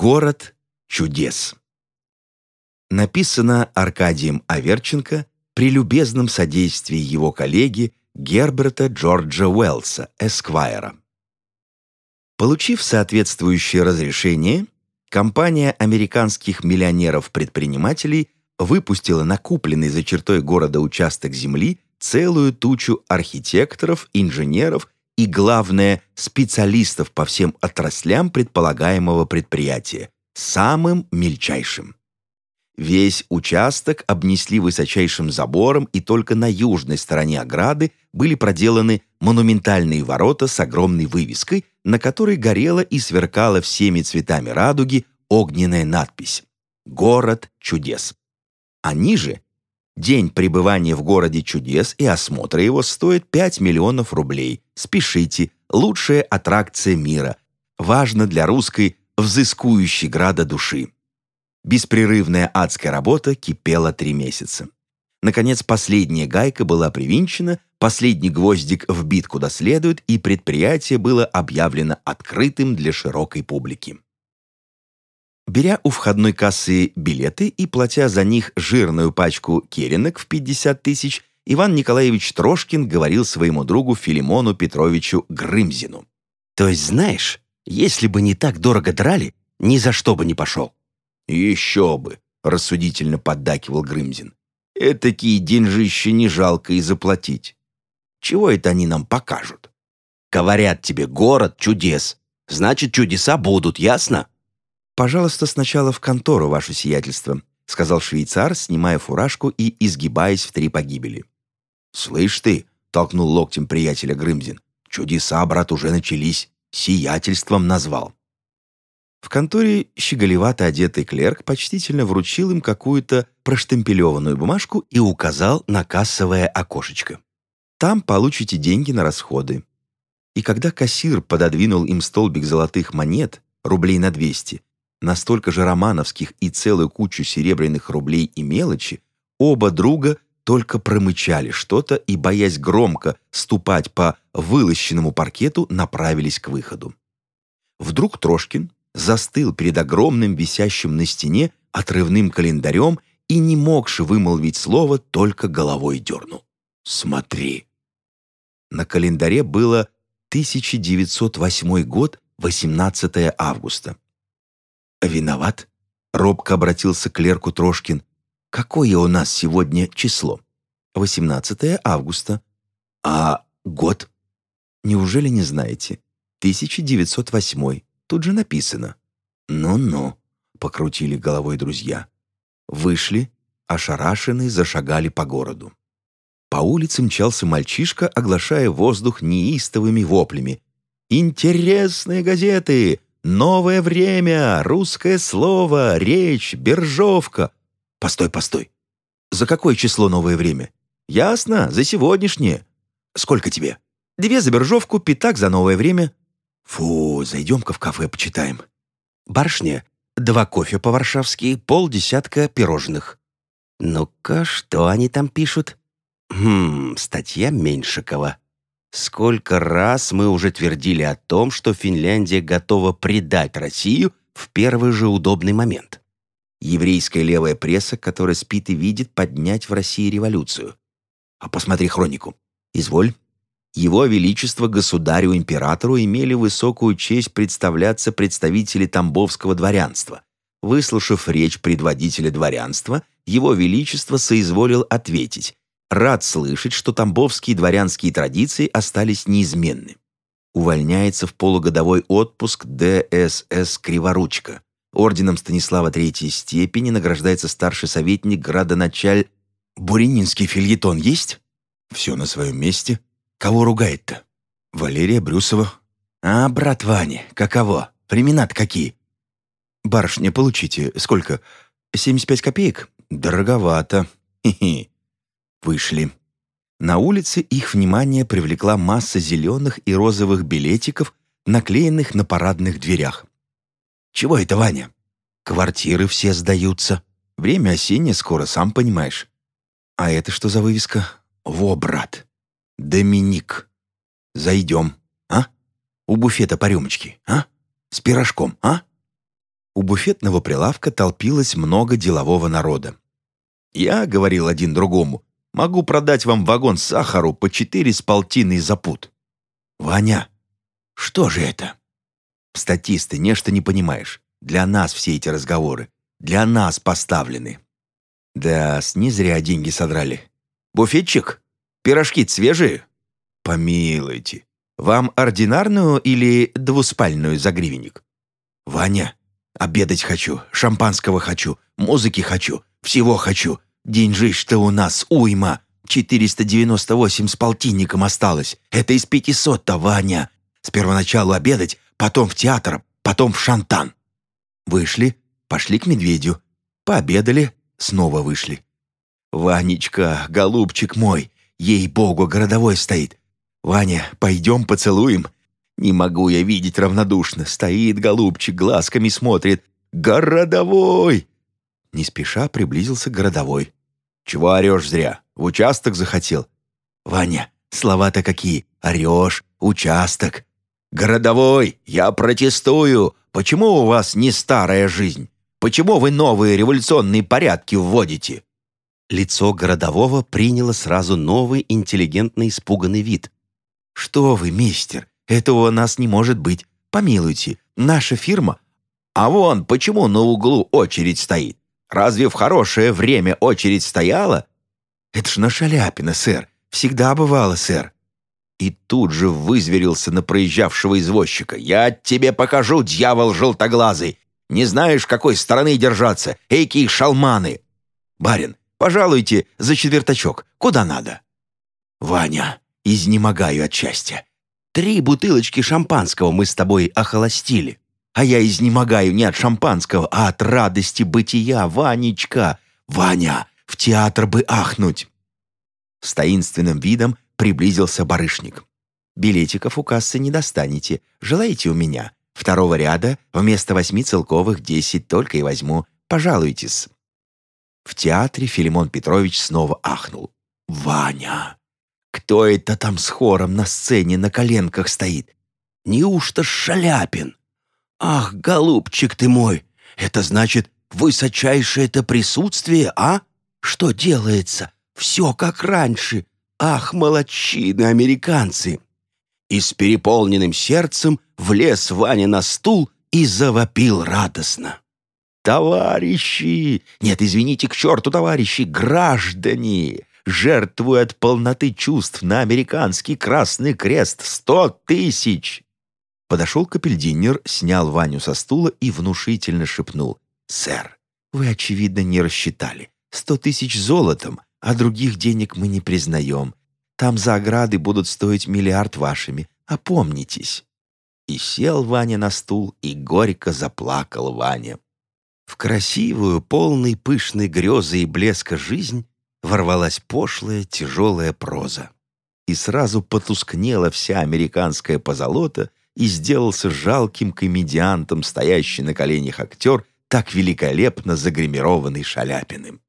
Город чудес. Написано Аркадием Аверченко при любезном содействии его коллеги Герберта Джорджа Уэллса, Эсквайра. Получив соответствующее разрешение, компания американских миллионеров-предпринимателей выпустила на купленный за чертой города участок земли целую тучу архитекторов, инженеров и, главное, специалистов по всем отраслям предполагаемого предприятия, самым мельчайшим. Весь участок обнесли высочайшим забором, и только на южной стороне ограды были проделаны монументальные ворота с огромной вывеской, на которой горела и сверкала всеми цветами радуги огненная надпись «Город чудес». А ниже День пребывания в городе чудес и осмотра его стоит 5 миллионов рублей. Спешите, лучшая аттракция мира. Важно для русской взыскующей града души. Беспрерывная адская работа кипела три месяца. Наконец, последняя гайка была привинчена, последний гвоздик вбит куда следует, и предприятие было объявлено открытым для широкой публики. Беря у входной кассы билеты и платя за них жирную пачку керенок в 50 тысяч, Иван Николаевич Трошкин говорил своему другу Филимону Петровичу Грымзину. «То есть, знаешь, если бы не так дорого драли, ни за что бы не пошел». «Еще бы», — рассудительно поддакивал Грымзин. «Этакие деньжища не жалко и заплатить. Чего это они нам покажут?» «Говорят тебе, город чудес. Значит, чудеса будут, ясно?» «Пожалуйста, сначала в контору, ваше сиятельство», сказал швейцар, снимая фуражку и изгибаясь в три погибели. «Слышь ты», — толкнул локтем приятеля Грымзин, «чудеса, брат, уже начались. Сиятельством назвал». В конторе щеголевато одетый клерк почтительно вручил им какую-то проштемпелеванную бумажку и указал на кассовое окошечко. «Там получите деньги на расходы». И когда кассир пододвинул им столбик золотых монет, рублей на двести, настолько же романовских и целую кучу серебряных рублей и мелочи, оба друга только промычали что-то и, боясь громко ступать по вылощенному паркету, направились к выходу. Вдруг Трошкин застыл перед огромным висящим на стене отрывным календарем и, не могши вымолвить слово, только головой дернул. «Смотри!» На календаре было 1908 год, 18 августа. «Виноват?» — робко обратился к клерку Трошкин. «Какое у нас сегодня число?» «18 августа». «А год?» «Неужели не знаете?» «1908. Тут же написано». «Ну-ну», — покрутили головой друзья. Вышли, ошарашенные, зашагали по городу. По улице мчался мальчишка, оглашая воздух неистовыми воплями. «Интересные газеты! Новое время, русское слово, речь, биржовка. Постой, постой. За какое число новое время? Ясно, за сегодняшнее. Сколько тебе? Две за биржовку, пятак за новое время. Фу, зайдем-ка в кафе почитаем. Барышня, два кофе по-варшавски, полдесятка пирожных. Ну-ка, что они там пишут? Хм, статья Меньшикова. Сколько раз мы уже твердили о том, что Финляндия готова предать Россию в первый же удобный момент. Еврейская левая пресса, которая спит и видит поднять в России революцию. А посмотри хронику. Изволь. Его Величество государю-императору имели высокую честь представляться представители Тамбовского дворянства. Выслушав речь предводителя дворянства, Его Величество соизволил ответить Рад слышать, что тамбовские дворянские традиции остались неизменны. Увольняется в полугодовой отпуск ДСС «Криворучка». Орденом Станислава Третьей степени награждается старший советник градоначаль... Буренинский фильетон есть? Все на своем месте. Кого ругает-то? Валерия Брюсова. А, брат Ваня, каково? Времена-то какие? Барышня, получите. Сколько? 75 копеек? Дороговато. Хе-хе. Вышли. На улице их внимание привлекла масса зеленых и розовых билетиков, наклеенных на парадных дверях. «Чего это, Ваня?» «Квартиры все сдаются. Время осеннее скоро, сам понимаешь». «А это что за вывеска?» «Во, брат. Доминик. Зайдем, а? У буфета по рюмочке, а? С пирожком, а?» У буфетного прилавка толпилось много делового народа. «Я, — говорил один другому, — могу продать вам вагон сахару по четыре с полтиной за пуд». «Ваня, что же это?» «Статисты, нечто не понимаешь. Для нас все эти разговоры. Для нас поставлены». «Да, не зря деньги содрали. Буфетчик, пирожки свежие?» «Помилуйте. Вам ординарную или двуспальную за гривенник?» «Ваня, обедать хочу, шампанского хочу, музыки хочу, всего хочу. Деньжищ-то у нас уйма. 498 с полтинником осталось. Это из 500-то, Ваня. С первоначалу обедать, потом в театр, потом в шантан. Вышли, пошли к медведю. Пообедали, снова вышли. «Ванечка, голубчик мой, ей-богу, городовой стоит. Ваня, пойдем поцелуем. Не могу я видеть равнодушно. Стоит голубчик, глазками смотрит. Городовой!» Не спеша приблизился городовой. «Чего орешь зря? В участок захотел?» «Ваня, слова-то какие! Орешь, участок!» «Городовой, я протестую! Почему у вас не старая жизнь? Почему вы новые революционные порядки вводите?» Лицо городового приняло сразу новый интеллигентный испуганный вид. «Что вы, мистер, этого у нас не может быть. Помилуйте, наша фирма...» «А вон, почему на углу очередь стоит? Разве в хорошее время очередь стояла?» «Это ж на Шаляпина, сэр. Всегда бывало, сэр». И тут же вызверился на проезжавшего извозчика. «Я тебе покажу, дьявол желтоглазый! Не знаешь, какой стороны держаться, эйки шалманы!» «Барин, пожалуйте за четвертачок, куда надо?» «Ваня, Изнемогаю от счастья. Три бутылочки шампанского мы с тобой охолостили. А я изнемогаю не от шампанского, а от радости бытия, Ванечка. Ваня, в театр бы ахнуть!» С таинственным видом приблизился барышник. «Билетиков у кассы не достанете. Желаете у меня? Второго ряда вместо восьми целковых десять только и возьму. Пожалуйтесь». В театре Филимон Петрович снова ахнул. «Ваня! Кто это там с хором на сцене на коленках стоит? Неужто Шаляпин? Ах, голубчик ты мой, это значит высочайшее это присутствие, а? Что делается? Все как раньше. Ах, молодчины американцы!» И с переполненным сердцем влез Ваня на стул и завопил радостно. «Товарищи! Нет, извините, к черту, товарищи! Граждане! жертвуя от полноты чувств на американский Красный Крест сто тысяч!» Подошел капельдинер, снял Ваню со стула и внушительно шепнул. «Сэр, вы, очевидно, не рассчитали. Сто тысяч золотом, а других денег мы не признаем. Там за ограды будут стоить миллиард вашими. Опомнитесь!» И сел Ваня на стул, и горько заплакал Ваня. В красивую, полной пышной грезы и блеска жизнь ворвалась пошлая, тяжелая проза. И сразу потускнела вся американская позолота и сделался жалким комедиантом, стоящий на коленях актер, так великолепно загримированный Шаляпиным.